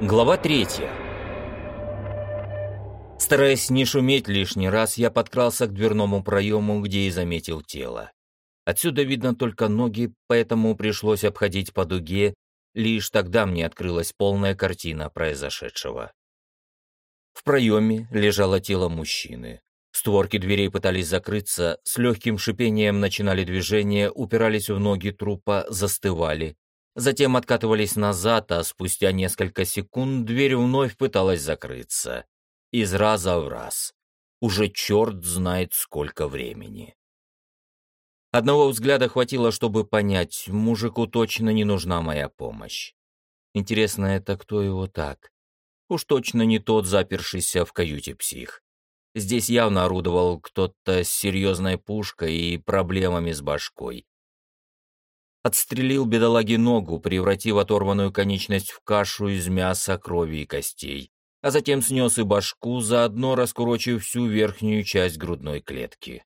Глава третья. Стараясь не шуметь лишний раз, я подкрался к дверному проему, где и заметил тело. Отсюда видно только ноги, поэтому пришлось обходить по дуге, лишь тогда мне открылась полная картина произошедшего. В проеме лежало тело мужчины. Створки дверей пытались закрыться, с легким шипением начинали движение, упирались в ноги трупа, застывали, затем откатывались назад, а спустя несколько секунд дверь вновь пыталась закрыться. Из раза в раз. Уже черт знает сколько времени. Одного взгляда хватило, чтобы понять, мужику точно не нужна моя помощь. Интересно, это кто его так? Уж точно не тот запершийся в каюте псих. Здесь явно орудовал кто-то с серьезной пушкой и проблемами с башкой отстрелил бедолаге ногу, превратив оторванную конечность в кашу из мяса, крови и костей, а затем снес и башку, заодно раскурочив всю верхнюю часть грудной клетки.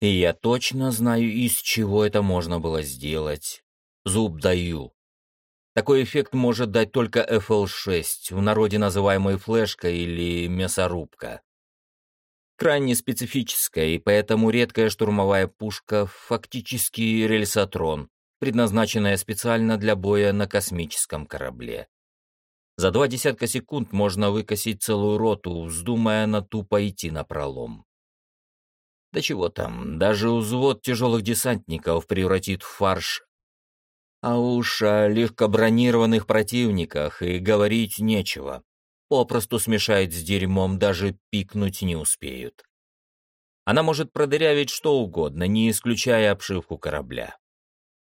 И я точно знаю, из чего это можно было сделать. Зуб даю. Такой эффект может дать только FL6, в народе называемый флешка или мясорубка крайне специфическая и поэтому редкая штурмовая пушка, фактически рельсотрон, предназначенная специально для боя на космическом корабле. За два десятка секунд можно выкосить целую роту, вздумая на тупо идти на пролом. Да чего там, даже взвод тяжелых десантников превратит в фарш. А уж о легкобронированных противниках и говорить нечего попросту смешает с дерьмом, даже пикнуть не успеют. Она может продырявить что угодно, не исключая обшивку корабля.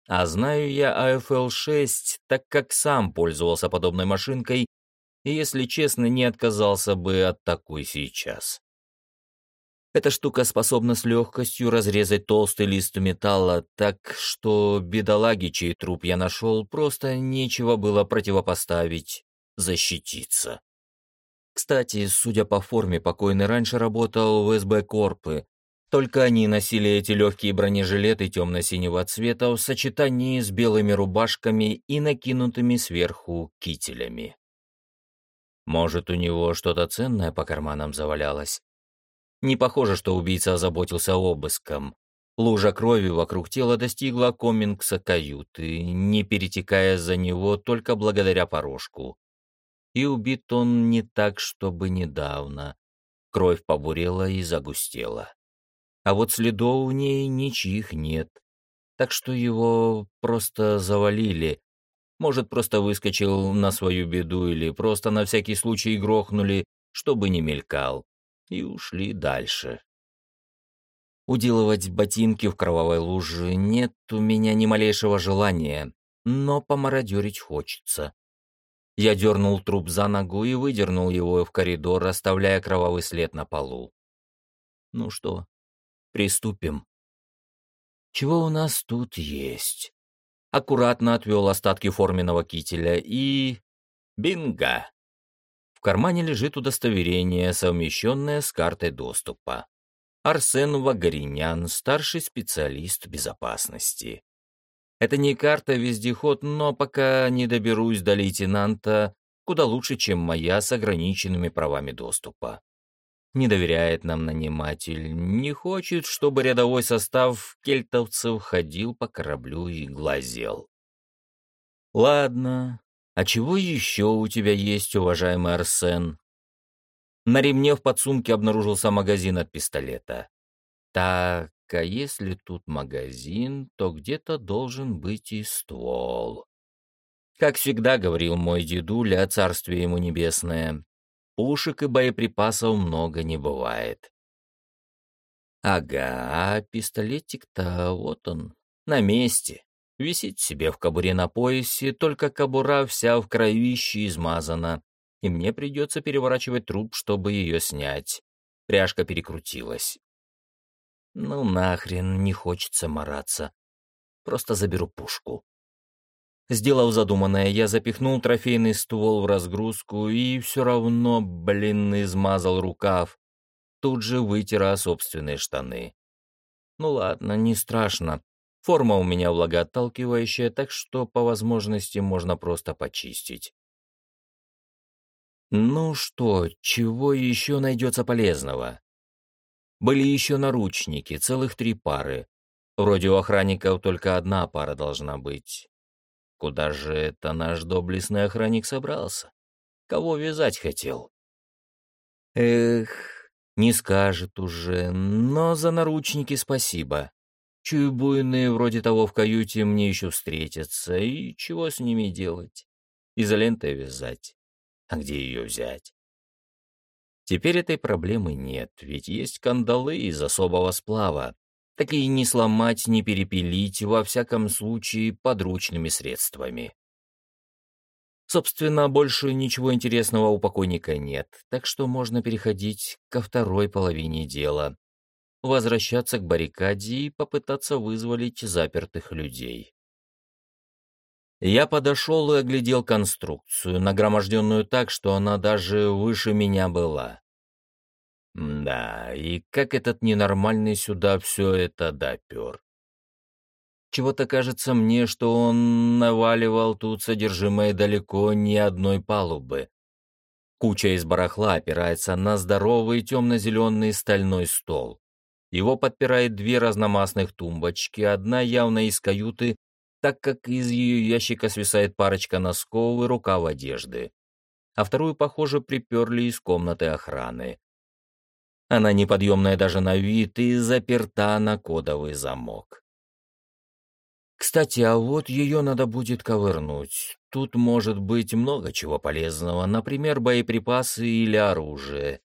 А знаю я АФЛ-6, так как сам пользовался подобной машинкой, и, если честно, не отказался бы от такой сейчас. Эта штука способна с легкостью разрезать толстый лист металла, так что бедолаги, чей труп я нашел, просто нечего было противопоставить, защититься. Кстати, судя по форме, покойный раньше работал в СБ Корпы. Только они носили эти легкие бронежилеты темно-синего цвета в сочетании с белыми рубашками и накинутыми сверху кителями. Может, у него что-то ценное по карманам завалялось? Не похоже, что убийца озаботился обыском. Лужа крови вокруг тела достигла комингса каюты, не перетекая за него только благодаря порожку и убит он не так, чтобы недавно. Кровь побурела и загустела. А вот следов у ней ничьих нет. Так что его просто завалили. Может, просто выскочил на свою беду или просто на всякий случай грохнули, чтобы не мелькал. И ушли дальше. Уделывать ботинки в кровавой луже нет у меня ни малейшего желания, но помародерить хочется. Я дернул труп за ногу и выдернул его в коридор, оставляя кровавый след на полу. Ну что, приступим. Чего у нас тут есть? Аккуратно отвел остатки форменного кителя и... Бинго! В кармане лежит удостоверение, совмещенное с картой доступа. Арсен Вагаринян, старший специалист безопасности. Это не карта-вездеход, но пока не доберусь до лейтенанта, куда лучше, чем моя с ограниченными правами доступа. Не доверяет нам наниматель, не хочет, чтобы рядовой состав кельтовцев ходил по кораблю и глазел. Ладно, а чего еще у тебя есть, уважаемый Арсен? На ремне в подсумке обнаружился магазин от пистолета. Так, а если тут магазин, то где-то должен быть и ствол. Как всегда говорил мой дедуля, царствие ему небесное, пушек и боеприпасов много не бывает. Ага, пистолетик-то вот он, на месте. Висит себе в кобуре на поясе, только кобура вся в кровище измазана, и мне придется переворачивать труп, чтобы ее снять. Пряжка перекрутилась. Ну нахрен, не хочется мараться. Просто заберу пушку. Сделав задуманное, я запихнул трофейный ствол в разгрузку и все равно, блин, измазал рукав. Тут же вытера собственные штаны. Ну ладно, не страшно. Форма у меня влагоотталкивающая, так что по возможности можно просто почистить. Ну что, чего еще найдется полезного? Были еще наручники, целых три пары. Вроде у охранников только одна пара должна быть. Куда же это наш доблестный охранник собрался? Кого вязать хотел? Эх, не скажет уже, но за наручники спасибо. Чую, буйные вроде того в каюте мне еще встретятся, и чего с ними делать? Изолентой вязать. А где ее взять? Теперь этой проблемы нет, ведь есть кандалы из особого сплава. Такие не сломать, не перепилить, во всяком случае, подручными средствами. Собственно, больше ничего интересного у покойника нет, так что можно переходить ко второй половине дела. Возвращаться к баррикаде и попытаться вызволить запертых людей. Я подошел и оглядел конструкцию, нагроможденную так, что она даже выше меня была. Да, и как этот ненормальный сюда все это допер. Чего-то кажется мне, что он наваливал тут содержимое далеко не одной палубы. Куча из барахла опирается на здоровый темно-зеленый стальной стол. Его подпирает две разномастных тумбочки, одна явно из каюты, так как из ее ящика свисает парочка носков и рукав одежды, а вторую, похоже, приперли из комнаты охраны. Она неподъемная даже на вид и заперта на кодовый замок. Кстати, а вот ее надо будет ковырнуть. Тут может быть много чего полезного, например, боеприпасы или оружие.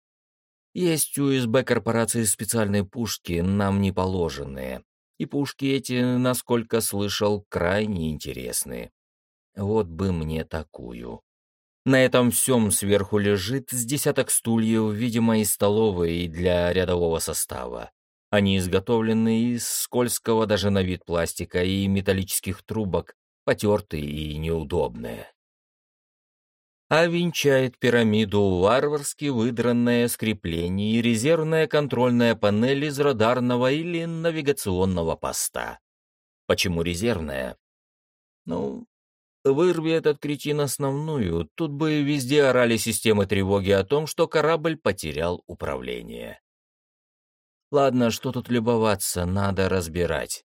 Есть у СБ корпорации специальные пушки, нам не положенные. И пушки эти, насколько слышал, крайне интересны. Вот бы мне такую. На этом всем сверху лежит с десяток стульев, видимо, из столовой и для рядового состава. Они изготовлены из скользкого даже на вид пластика и металлических трубок, потертые и неудобные. А венчает пирамиду варварски выдранное скрепление и резервная контрольная панель из радарного или навигационного поста. Почему резервная? Ну, вырви этот кретин основную, тут бы везде орали системы тревоги о том, что корабль потерял управление. Ладно, что тут любоваться, надо разбирать.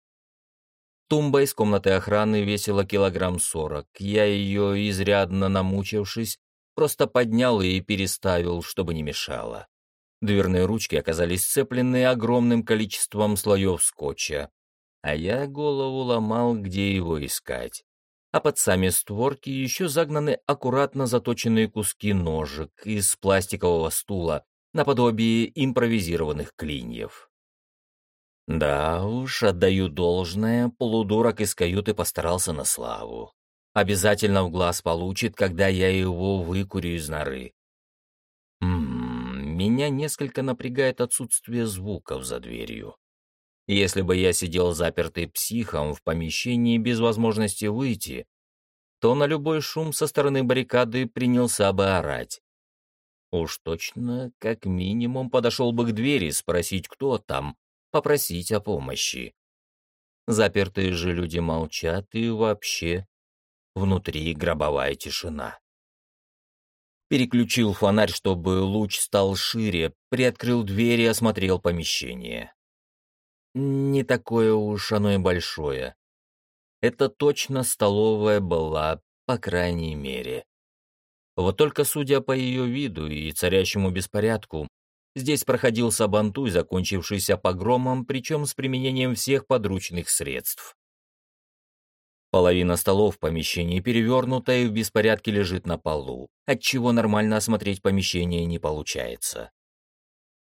Тумба из комнаты охраны весила килограмм сорок. Я ее, изрядно намучившись, просто поднял и переставил, чтобы не мешало. Дверные ручки оказались сцеплены огромным количеством слоев скотча, а я голову ломал, где его искать. А под сами створки еще загнаны аккуратно заточенные куски ножек из пластикового стула, наподобие импровизированных клиньев. Да уж, отдаю должное, полудурок из каюты постарался на славу. Обязательно в глаз получит, когда я его выкурю из норы. Ммм, меня несколько напрягает отсутствие звуков за дверью. Если бы я сидел запертый психом в помещении без возможности выйти, то на любой шум со стороны баррикады принялся бы орать. Уж точно, как минимум, подошел бы к двери спросить, кто там, попросить о помощи. Запертые же люди молчат, и вообще внутри гробовая тишина. Переключил фонарь, чтобы луч стал шире, приоткрыл дверь и осмотрел помещение. Не такое уж оно и большое. Это точно столовая была, по крайней мере. Вот только судя по ее виду и царящему беспорядку, Здесь проходил сабантуй, закончившийся погромом, причем с применением всех подручных средств. Половина столов в помещении перевернута и в беспорядке лежит на полу, отчего нормально осмотреть помещение не получается.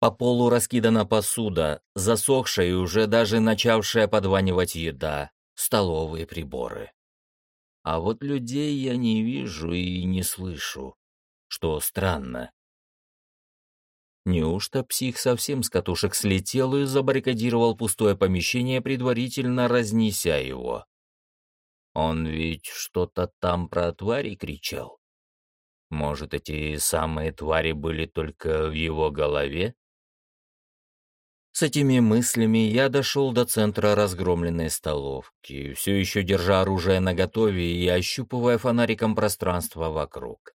По полу раскидана посуда, засохшая и уже даже начавшая подванивать еда, столовые приборы. А вот людей я не вижу и не слышу, что странно. Неужто псих совсем с катушек слетел и забаррикадировал пустое помещение, предварительно разнеся его? Он ведь что-то там про твари кричал. Может, эти самые твари были только в его голове? С этими мыслями я дошел до центра разгромленной столовки, все еще держа оружие наготове и ощупывая фонариком пространство вокруг.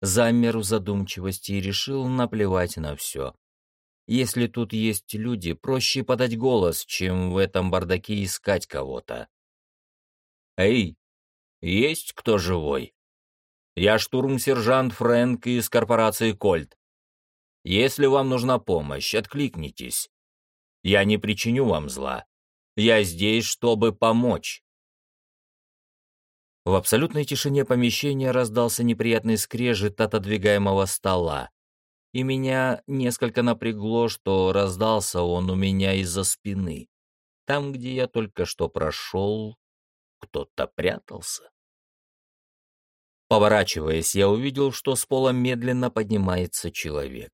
Замер в задумчивости и решил наплевать на все. Если тут есть люди, проще подать голос, чем в этом бардаке искать кого-то. «Эй, есть кто живой?» «Я штурм-сержант Фрэнк из корпорации «Кольт». Если вам нужна помощь, откликнитесь. Я не причиню вам зла. Я здесь, чтобы помочь». В абсолютной тишине помещения раздался неприятный скрежет отодвигаемого стола и меня несколько напрягло, что раздался он у меня из-за спины. Там, где я только что прошел, кто-то прятался. Поворачиваясь, я увидел, что с пола медленно поднимается человек.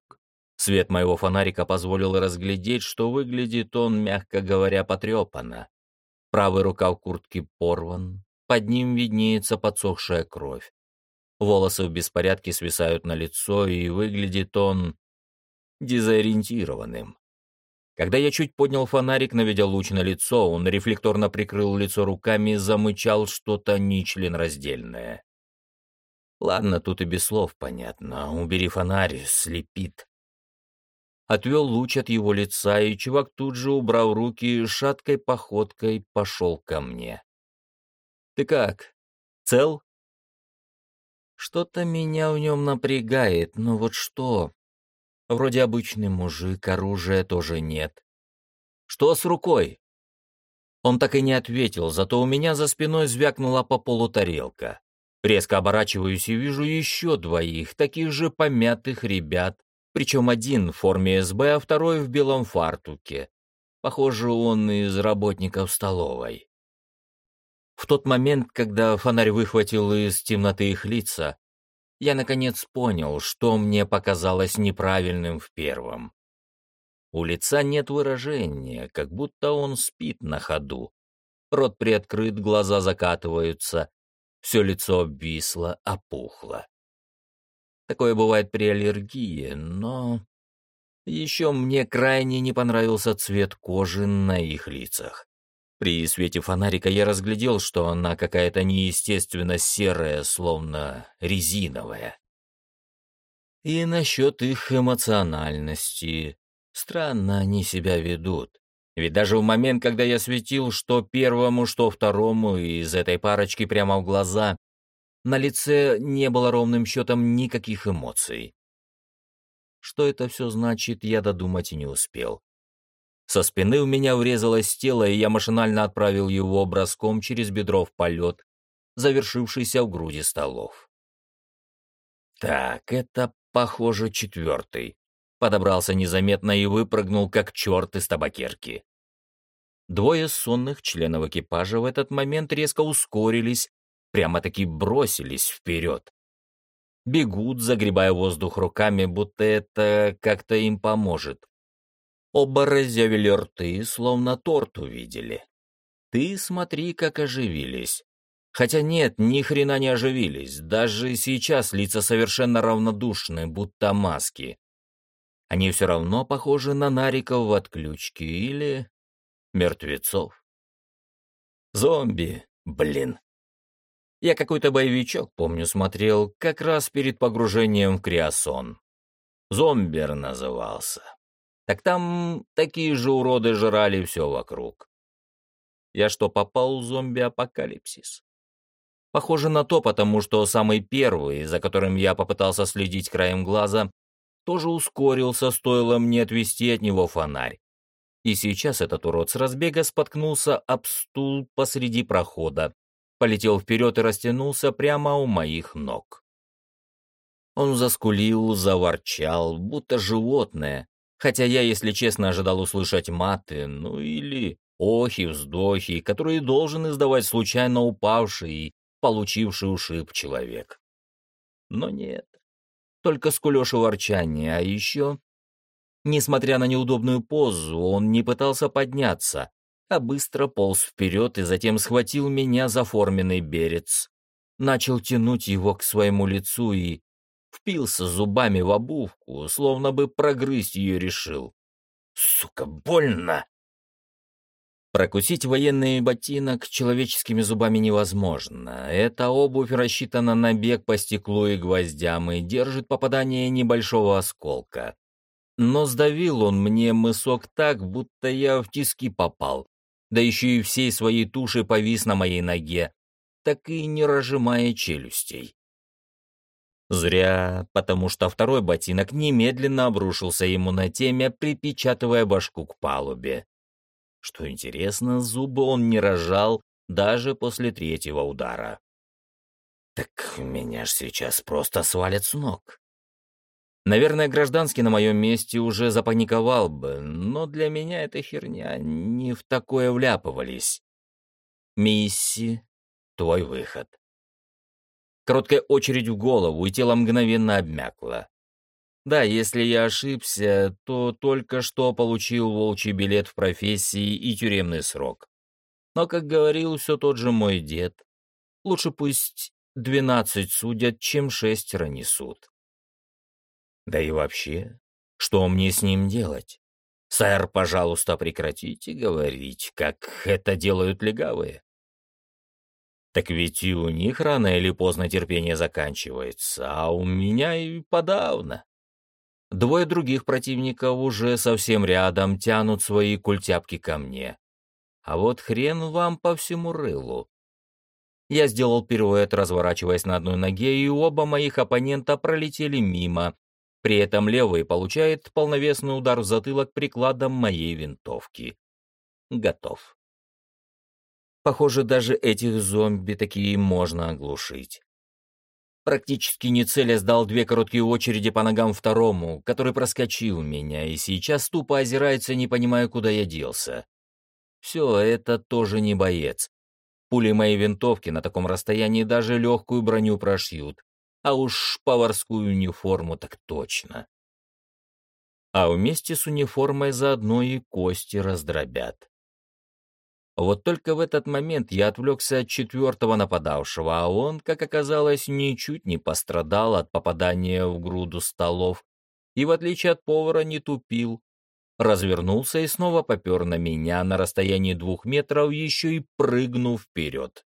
Свет моего фонарика позволил разглядеть, что выглядит он, мягко говоря, потрепанно. Правый рукав куртки порван, под ним виднеется подсохшая кровь. Волосы в беспорядке свисают на лицо, и выглядит он дезориентированным. Когда я чуть поднял фонарик, наведя луч на лицо, он рефлекторно прикрыл лицо руками и замычал что-то нечленораздельное. Ладно, тут и без слов понятно. Убери фонарь, слепит. Отвел луч от его лица, и чувак тут же, убрав руки, шаткой походкой пошел ко мне. «Ты как? Цел?» Что-то меня в нем напрягает, но вот что? Вроде обычный мужик, оружия тоже нет. Что с рукой? Он так и не ответил, зато у меня за спиной звякнула по полу тарелка. Резко оборачиваюсь и вижу еще двоих, таких же помятых ребят, причем один в форме СБ, а второй в белом фартуке. Похоже, он из работников столовой. В тот момент, когда фонарь выхватил из темноты их лица, я наконец понял, что мне показалось неправильным в первом. У лица нет выражения, как будто он спит на ходу. Рот приоткрыт, глаза закатываются, все лицо обвисло, опухло. Такое бывает при аллергии, но... Еще мне крайне не понравился цвет кожи на их лицах. При свете фонарика я разглядел, что она какая-то неестественно серая, словно резиновая. И насчет их эмоциональности. Странно они себя ведут. Ведь даже в момент, когда я светил что первому, что второму из этой парочки прямо в глаза, на лице не было ровным счетом никаких эмоций. Что это все значит, я додумать и не успел. Со спины у меня врезалось тело, и я машинально отправил его броском через бедро в полет, завершившийся в груди столов. Так, это, похоже, четвертый. Подобрался незаметно и выпрыгнул, как черт из табакерки. Двое сонных членов экипажа в этот момент резко ускорились, прямо-таки бросились вперед. Бегут, загребая воздух руками, будто это как-то им поможет. Оба разъявили рты, словно торт увидели. Ты смотри, как оживились. Хотя нет, ни хрена не оживились. Даже сейчас лица совершенно равнодушны, будто маски. Они все равно похожи на нариков в отключке или мертвецов. Зомби, блин. Я какой-то боевичок, помню, смотрел как раз перед погружением в криосон. Зомбер назывался так там такие же уроды жрали все вокруг. Я что, попал в зомби-апокалипсис? Похоже на то, потому что самый первый, за которым я попытался следить краем глаза, тоже ускорился, стоило мне отвести от него фонарь. И сейчас этот урод с разбега споткнулся об стул посреди прохода, полетел вперед и растянулся прямо у моих ног. Он заскулил, заворчал, будто животное, Хотя я, если честно, ожидал услышать маты, ну или охи-вздохи, которые должен издавать случайно упавший и получивший ушиб человек. Но нет, только скулёж и ворчание, а еще... Несмотря на неудобную позу, он не пытался подняться, а быстро полз вперед и затем схватил меня за форменный берец. Начал тянуть его к своему лицу и впился зубами в обувку, словно бы прогрызть ее решил. Сука, больно! Прокусить военный ботинок человеческими зубами невозможно. Эта обувь рассчитана на бег по стеклу и гвоздям и держит попадание небольшого осколка. Но сдавил он мне мысок так, будто я в тиски попал, да еще и всей своей тушей повис на моей ноге, так и не разжимая челюстей. Зря, потому что второй ботинок немедленно обрушился ему на темя, припечатывая башку к палубе. Что интересно, зубы он не разжал даже после третьего удара. Так меня ж сейчас просто свалят с ног. Наверное, гражданский на моем месте уже запаниковал бы, но для меня эта херня не в такое вляпывались. Мисси, твой выход. Короткая очередь в голову, и тело мгновенно обмякло. Да, если я ошибся, то только что получил волчий билет в профессии и тюремный срок. Но, как говорил все тот же мой дед, лучше пусть двенадцать судят, чем шестеро несут. Да и вообще, что мне с ним делать? Сэр, пожалуйста, прекратите говорить, как это делают легавые. Так ведь и у них рано или поздно терпение заканчивается, а у меня и подавно. Двое других противников уже совсем рядом тянут свои культяпки ко мне. А вот хрен вам по всему рылу. Я сделал пируэт, разворачиваясь на одной ноге, и оба моих оппонента пролетели мимо. При этом левый получает полновесный удар в затылок прикладом моей винтовки. Готов. Похоже, даже этих зомби такие можно оглушить. Практически не целя сдал две короткие очереди по ногам второму, который проскочил меня и сейчас тупо озирается, не понимая, куда я делся. Все, это тоже не боец. Пули моей винтовки на таком расстоянии даже легкую броню прошьют, а уж поварскую униформу так точно. А вместе с униформой заодно и кости раздробят. Вот только в этот момент я отвлекся от четвертого нападавшего, а он, как оказалось, ничуть не пострадал от попадания в груду столов и, в отличие от повара, не тупил. Развернулся и снова попер на меня на расстоянии двух метров, еще и прыгнув вперед.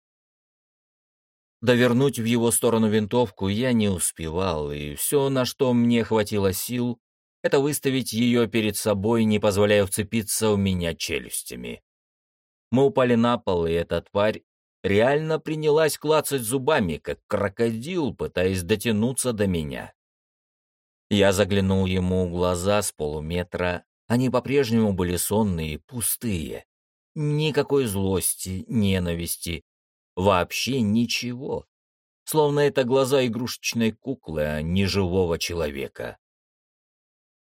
Довернуть в его сторону винтовку я не успевал, и все, на что мне хватило сил, это выставить ее перед собой, не позволяя вцепиться в меня челюстями. Мы упали на пол, и эта тварь реально принялась клацать зубами, как крокодил, пытаясь дотянуться до меня. Я заглянул ему в глаза с полуметра. Они по-прежнему были сонные пустые. Никакой злости, ненависти. Вообще ничего. Словно это глаза игрушечной куклы, а не живого человека.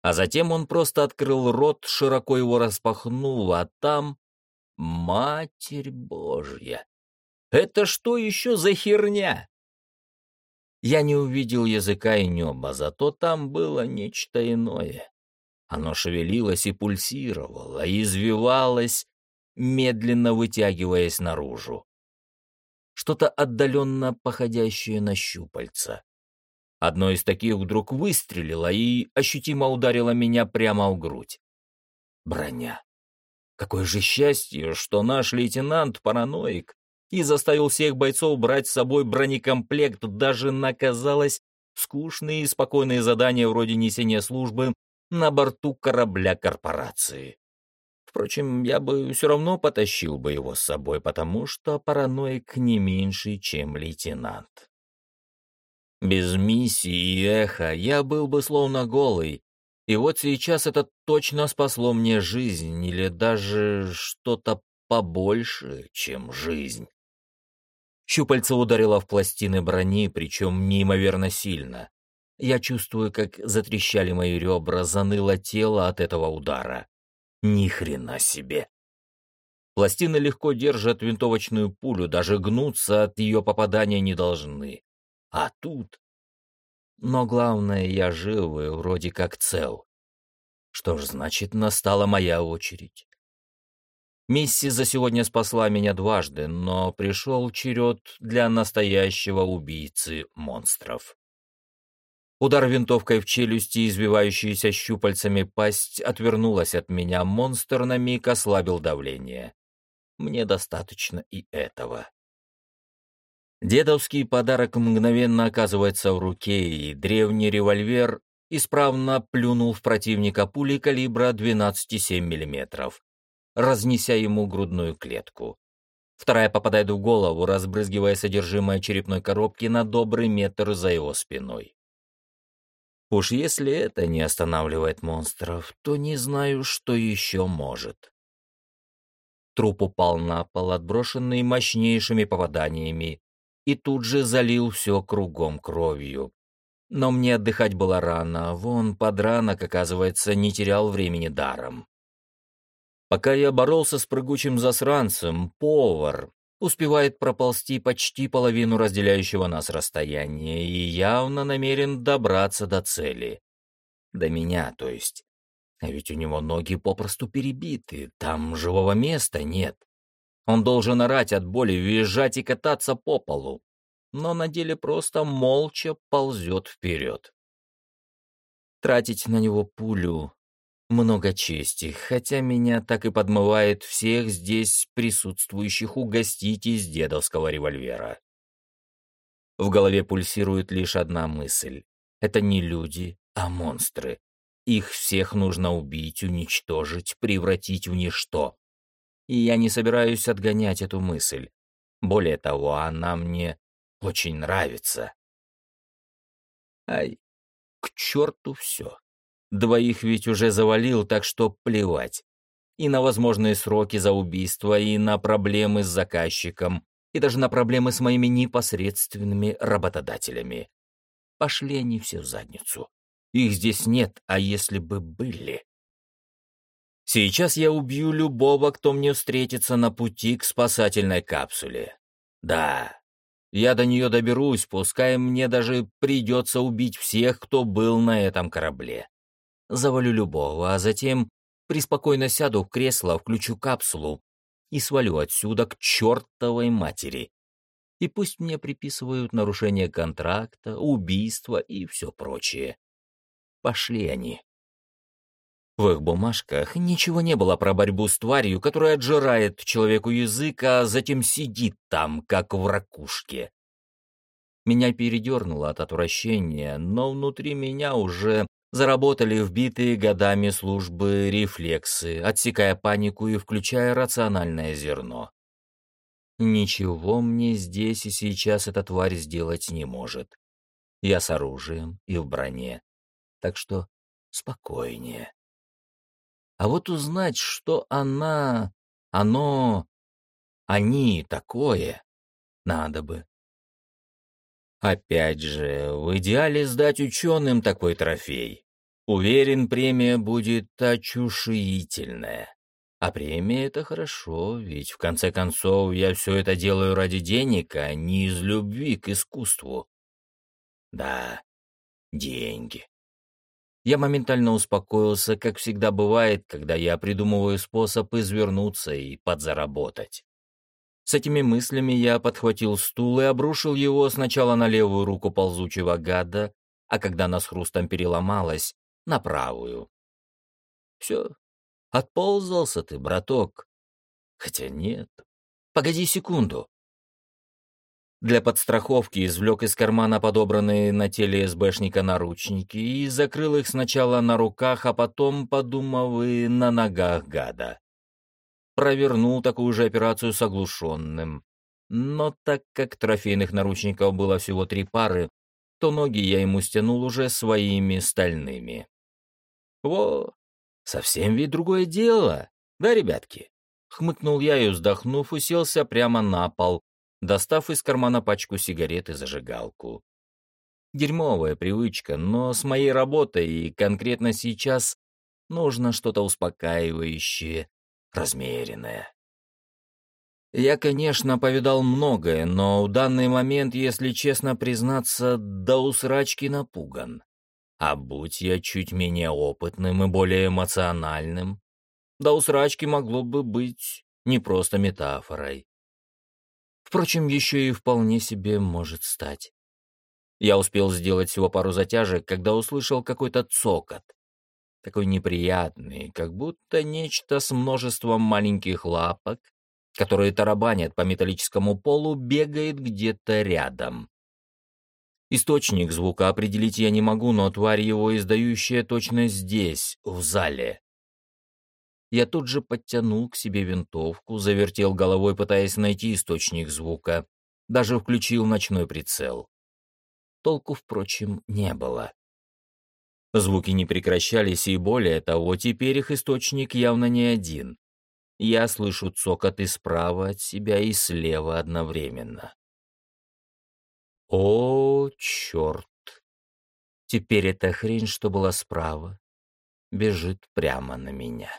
А затем он просто открыл рот, широко его распахнул, а там Матерь Божья! Это что еще за херня? Я не увидел языка и неба, зато там было нечто иное. Оно шевелилось и пульсировало, и извивалось, медленно вытягиваясь наружу. Что-то отдаленно походящее на щупальца. Одно из таких вдруг выстрелило и ощутимо ударило меня прямо в грудь. Броня. Какое же счастье, что наш лейтенант-параноик и заставил всех бойцов брать с собой бронекомплект, даже наказалось скучные и спокойные задания вроде несения службы на борту корабля корпорации. Впрочем, я бы все равно потащил бы его с собой, потому что параноик не меньше, чем лейтенант. Без миссии и эха я был бы словно голый, и вот сейчас это точно спасло мне жизнь, или даже что-то побольше, чем жизнь. Щупальце ударило в пластины брони, причем неимоверно сильно. Я чувствую, как затрещали мои ребра, заныло тело от этого удара. Ни хрена себе. Пластины легко держат винтовочную пулю, даже гнуться от ее попадания не должны. А тут но главное, я жив и вроде как цел. Что ж, значит, настала моя очередь. Мисси за сегодня спасла меня дважды, но пришел черед для настоящего убийцы монстров. Удар винтовкой в челюсти, избивающаяся щупальцами пасть, отвернулась от меня, монстр на миг ослабил давление. мне достаточно и этого. Дедовский подарок мгновенно оказывается в руке, и древний револьвер исправно плюнул в противника пули калибра 12,7 мм, разнеся ему грудную клетку. Вторая попадает в голову, разбрызгивая содержимое черепной коробки на добрый метр за его спиной. Уж если это не останавливает монстров, то не знаю, что еще может. Труп упал на пол, отброшенный мощнейшими попаданиями, и тут же залил все кругом кровью. Но мне отдыхать было рано, вон подранок, оказывается, не терял времени даром. Пока я боролся с прыгучим засранцем, повар успевает проползти почти половину разделяющего нас расстояния и явно намерен добраться до цели. До меня, то есть. А ведь у него ноги попросту перебиты, там живого места нет. Он должен орать от боли, визжать и кататься по полу, но на деле просто молча ползет вперед. Тратить на него пулю много чести, хотя меня так и подмывает всех здесь присутствующих угостить из дедовского револьвера. В голове пульсирует лишь одна мысль. Это не люди, а монстры. Их всех нужно убить, уничтожить, превратить в ничто. И я не собираюсь отгонять эту мысль. Более того, она мне очень нравится. Ай, к черту все. Двоих ведь уже завалил, так что плевать. И на возможные сроки за убийство, и на проблемы с заказчиком, и даже на проблемы с моими непосредственными работодателями. Пошли они все в задницу. Их здесь нет, а если бы были? Сейчас я убью любого, кто мне встретится на пути к спасательной капсуле. Да, я до нее доберусь, пускай мне даже придется убить всех, кто был на этом корабле. Завалю любого, а затем приспокойно сяду в кресло, включу капсулу и свалю отсюда к чертовой матери. И пусть мне приписывают нарушение контракта, убийство и все прочее. Пошли они. В их бумажках ничего не было про борьбу с тварью, которая отжирает человеку язык, а затем сидит там, как в ракушке. Меня передернуло от отвращения, но внутри меня уже заработали вбитые годами службы рефлексы, отсекая панику и включая рациональное зерно. Ничего мне здесь и сейчас эта тварь сделать не может. Я с оружием и в броне так что спокойнее. А вот узнать, что она, оно, они такое, надо бы. Опять же, в идеале сдать ученым такой трофей. Уверен, премия будет очушительная. А премия — это хорошо, ведь в конце концов я все это делаю ради денег, а не из любви к искусству. Да, деньги. Я моментально успокоился, как всегда бывает, когда я придумываю способ извернуться и подзаработать. С этими мыслями я подхватил стул и обрушил его сначала на левую руку ползучего гада, а когда она с хрустом переломалась, на правую. Все, отползался ты, браток. Хотя нет. Погоди секунду. Для подстраховки извлек из кармана подобранные на теле СБшника наручники и закрыл их сначала на руках, а потом, подумав, и на ногах гада. Провернул такую же операцию с оглушенным. Но так как трофейных наручников было всего три пары, то ноги я ему стянул уже своими стальными. Во, совсем ведь другое дело, да, ребятки? Хмыкнул я и, вздохнув, уселся прямо на пол, достав из кармана пачку сигарет и зажигалку. Дерьмовая привычка, но с моей работой и конкретно сейчас нужно что-то успокаивающее, размеренное. Я, конечно, повидал многое, но в данный момент, если честно признаться, до усрачки напуган. А будь я чуть менее опытным и более эмоциональным, до усрачки могло бы быть не просто метафорой. Впрочем, еще и вполне себе может стать. Я успел сделать всего пару затяжек, когда услышал какой-то цокот. Такой неприятный, как будто нечто с множеством маленьких лапок который тарабанит по металлическому полу, бегает где-то рядом. Источник звука определить я не могу, но тварь его издающая точно здесь, в зале. Я тут же подтянул к себе винтовку, завертел головой, пытаясь найти источник звука. Даже включил ночной прицел. Толку, впрочем, не было. Звуки не прекращались, и более того, теперь их источник явно не один. Я слышу цокот и справа от себя, и слева одновременно. О, черт! Теперь эта хрень, что была справа, бежит прямо на меня.